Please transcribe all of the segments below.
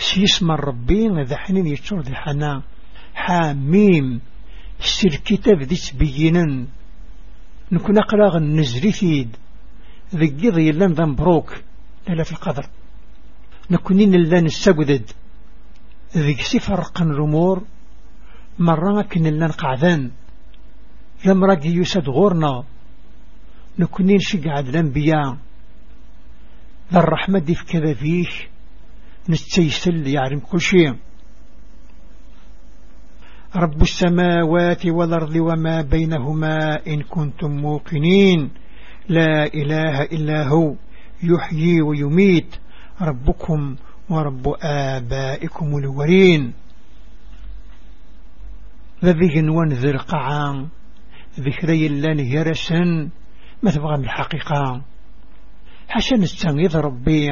سيسمى الربي ذا حنين يتشور ذي حنا. حاميم. سير كتاب ذي تبينا نكون أقراغ النزري ثيد ذي قضي لن ذا مبروك لا في القدر. نكونين لن السقدد ذي سفرق الرمور مرة كن لن قعذان لمرق يسد غورنا. نكونين شقعد الأنبياء ذا الرحمة دي في كذا فيه نستيسل يعلم كل شيء. رب السماوات والأرض وما بينهما إن كنتم موقنين. لا إله إلا هو يحيي ويميت. ربكم ورب آبائكم الولين ذي ونذر قعان ذكري اللان يرسن. ما تبغى من الحقيقة؟ حسن التنغيظ ربي.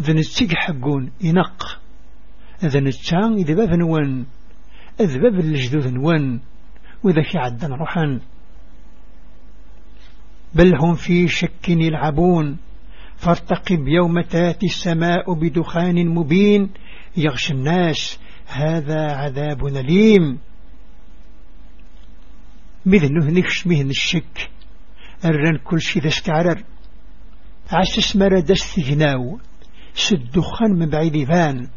ذا نتسيق حقون ينق. ذا نتسان إذا باب نوان إذا باب الجدود نوان وإذا في عدن روحا بل هم في شك يلعبون. فارتقب يوم تأتي السماء بدخان مبين. يغشى الناس هذا عذاب أليم. مذنه نكش مهن الشك؟ الرن كل شي ذا استعرر عسس مرد استغناو سدخان من بعيد فان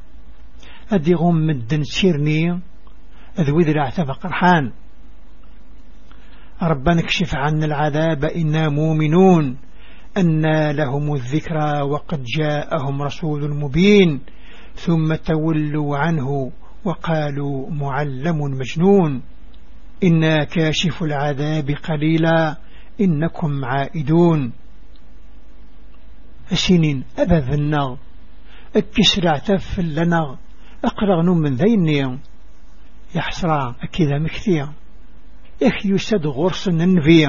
أدي غم مدن سيرني أذوذ العتب قرحان. ربنا اكشف عنا العذاب إنا مؤمنون. أن لهم الذكرى وقد جاءهم رسول مبين. ثم تولوا عنه وقالوا معلم مجنون. إنا كاشف العذاب قليلا إنكم عائدون. السنين أبا النغ. الكسر اعتف لنا. أقرغ من ذيني يحسرا أكذا مكثيا إخ يسد غرس النبي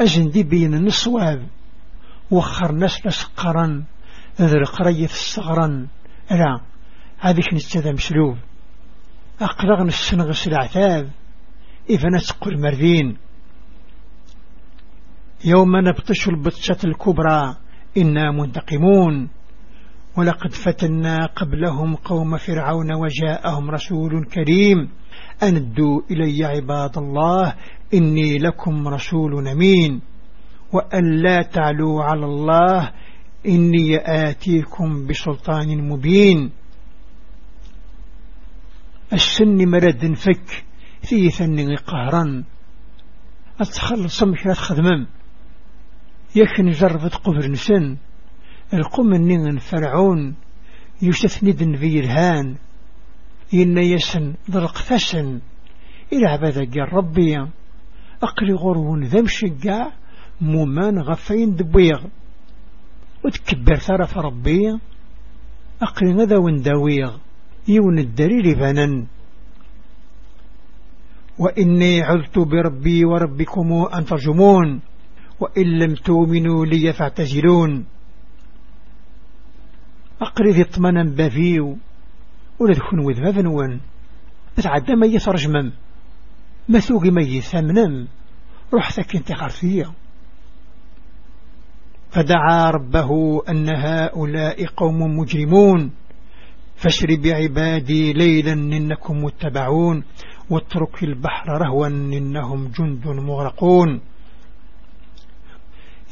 أزن دي بين النصواب. وخر نسل سقرا. ذر قرية الصغرا لا هذيك نستذى مسلوب أقرغ نسنغس العتاب إذا نسقر مرذين. يوم نبطش البطشة الكبرى. إنا منتقمون. ولقد فتنا قبلهم قوم فرعون وجاءهم رسول كريم. أندوا إلي عباد الله إني لكم رسول أمين. وأن لا تعلوا على الله إني آتيكم بسلطان مبين. السن مرد فك في ثن قهرا. أتخلص مكرة خدمم يكن جرفت قبر نسن. القم النين فرعون يستثني في الهان إن يسن ضرق ثسن إلى عبادة ربي أقلي غرون ذم شقاع مومان غفين دبيغ. وتكبر ثرف ربي أقلي غذا ونداويغ يون الدليل بنن وإني عذت بربي وربكم أن ترجمون وإن لم تؤمنوا لي فاعتزلون. أقرذ اطمنا بافيو ولا تكون وذ فنون تتعدى ما يترجمم ما ثوقي ما يثمنم رحتك انت خرفية فدعا ربه أن هؤلاء قوم مجرمون. فاشر بعبادي ليلا إنكم متبعون. واترك البحر رهوا إنهم جند مغرقون.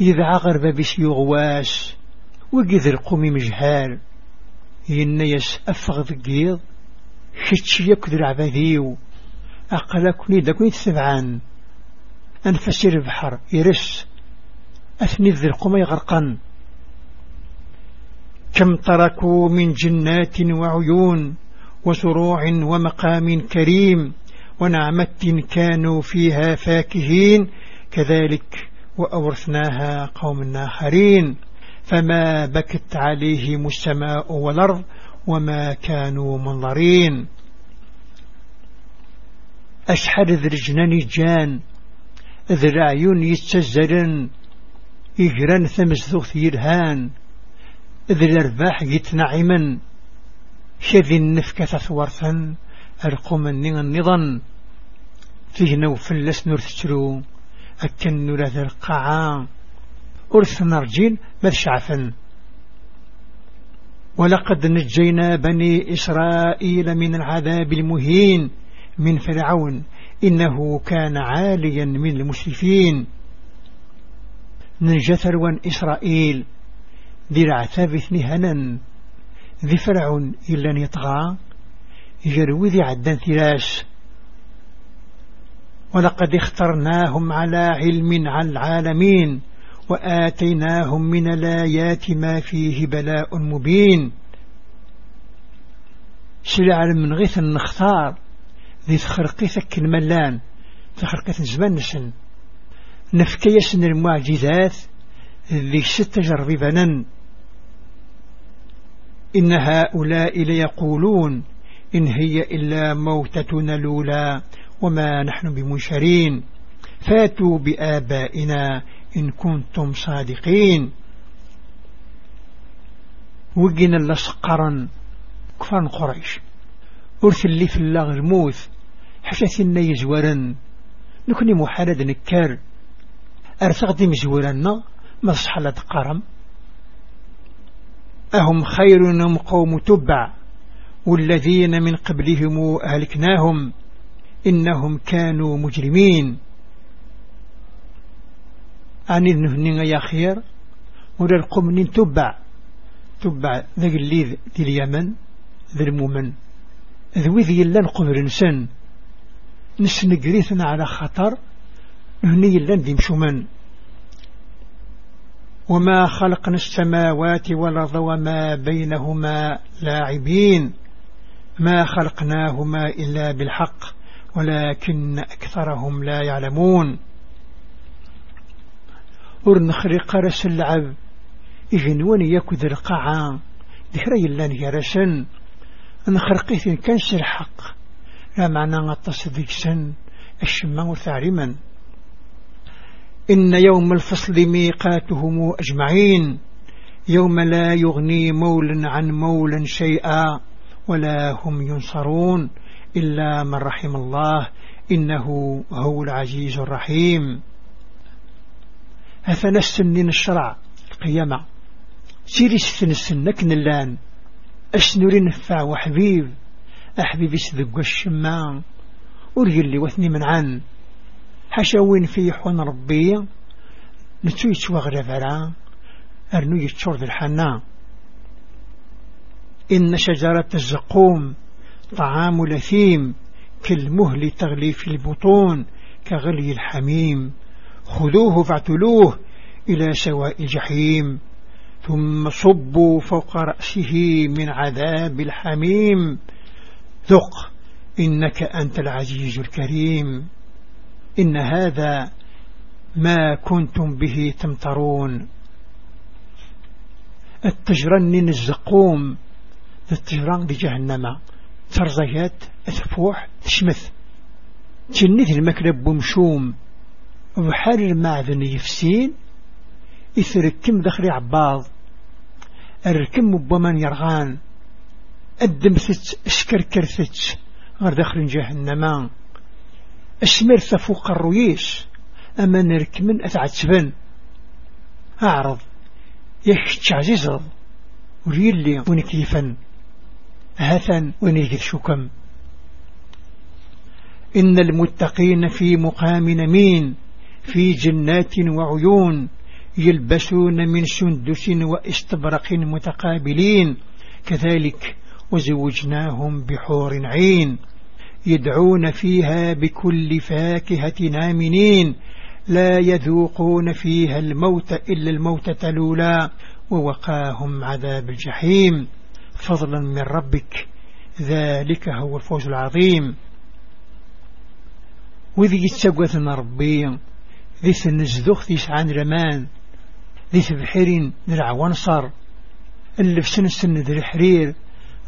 إذا عغر بابس يغواس وقذ القومي مجهال. ينيس أفغ ذقيض خدش يكذر عباديو أقلكني دكني تسبعان. أنفسي البحر يرس أثني ذي القومي غرقا كم تركوا من جنات وعيون وسروع ومقام كريم ونعمة كانوا فيها فاكهين. كذلك وأورثناها قوم آخرين فما بكت عليهم السماء والأرض وما كانوا منظرين. أشحر ذرجنان جان ذراعيون يتسزرن إجران ثمزثوث يرهان ذي الأرباح يتنعما شذي النفكة ثورثا أرقمني النظن فيه نوفلس نرثترو أكن نرث القاعة أرث نرجين ماذ شعفا ولقد نجينا بني إسرائيل من العذاب المهين من فرعون إنه كان عاليا من المسرفين. نجا ثروان إسرائيل ذي العتاب هنا ذي فرعون إلا يطغى يجروي ذي عدان ثلاث. ولقد اخترناهم على علم على العالمين. وآتيناهم من الآيات ما فيه بلاء مبين. سلع من غيث نختار ذي تخرقي ثك الملان تخرقي زمان نسن نفكي سن المعجزات ذي ست جربيبنا إن هؤلاء ليقولون إن هي إلا موتتنا الأولى وما نحن بمنشرين. فاتوا بآبائنا إن كنتم صادقين. وقنا لسقرا كفان قريش. أرث اللي في الله الموت حشاثنا يزورا نكوني محارد نكار أرثغدي مزورنا مصحلة قرم. أهم خير قوم تبع والذين من قبلهم أهلكناهم. إنهم كانوا مجرمين. أني ذنهن يا خير ولا القوم تبع تبع ذاك اللي ذي اليمن ذي المؤمن ذوي ذي اللان قبر نسن نسن قريثنا على خطر هني اللان ذي مشومن. وما خلقنا السماوات والأرض وما بينهما لاعبين. ما خلقناهما إلا بالحق ولكن أكثرهم لا يعلمون. ورنخرق رس اللعب. إجنون يكذ القاعة. ذكري اللان يرسن نخرقيث كنس الحق لا معنى غطس ذيكسن الشمع ثارما إن يوم الفصل ميقاتهم أجمعين. يوم لا يغني مول عن مول شيئا. ولا هم ينصرون. إلا من رحم الله. إنه هو العزيز الرحيم. أفنستنين الشرع القيامة. سيري ستنسنك نلان. أسنوري نفع وحبيب؟ أحبيبي سذق الشماء ورجل لي وثني من عن حشاوين في حون ربي. نتو يتوغر فرا أرنو يتشور ذي الحنا. إن شجرة الزقوم طعام لثيم. كالمهل تغلي في البطون. كغلي الحميم. خذوه فاعتلوه إلى سواء الجحيم ثم صبوا فوق رأسه من عذاب الحميم. ذق إنك أنت العزيز الكريم. إن هذا ما كنتم به تمترون. التجرن الزقوم التجران بجهنم. ترزيات تفوح تشمث. تشنث المكلب بمشوم. وبحال المعدن يفسين يثركم دخلي عباض. الركم بمن يرغان. الدمثت اشكركرثت غير داخل جهنم. اسمر فوق الرويش أما نركمن أتعتبن أعرض يكتش عزيزر وريلي ونكيفا هثا ونيجد شكم؟ إن المتقين في مقام نمين. في جنات وعيون يلبسون من سندس واستبرق متقابلين. كذلك وزوجناهم بحور عين يدعون فيها بكل فاكهة نامنين. لا يذوقون فيها الموت إلا الموتة الأولى ووقاهم عذاب الجحيم. فضلا من ربك ذلك هو الفوز العظيم. وذي يتسقوثنا ربي. ذي سنزدوخ عن رمان ذي تبحيرين درع ونصر اللي في سن سن ذي الحرير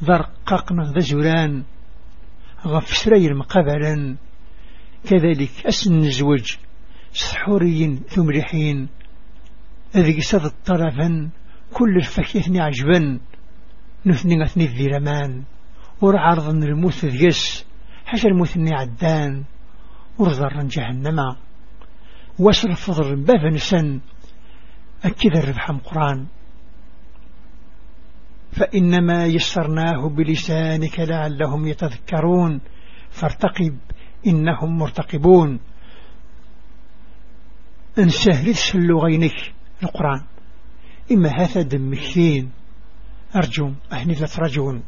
ذا رقاقنا ذا زولان غف سرير مقابلا كذلك أسن الزوج سحوريين ثمرحين ذي قصد الطرفا كل الفكيثني عجبا نثني غثني الذيرمان ور عرض الموت ذيس حاشا الموت عدان ورزر جهنم. واسر فضر باب نسن أكد الربح قرآن. فإنما يسرناه بلسانك لعلهم يتذكرون. فارتقب إنهم مرتقبون. انسهل اللغينك القرآن. إما هذا دمكثين أرجو أهني ترجون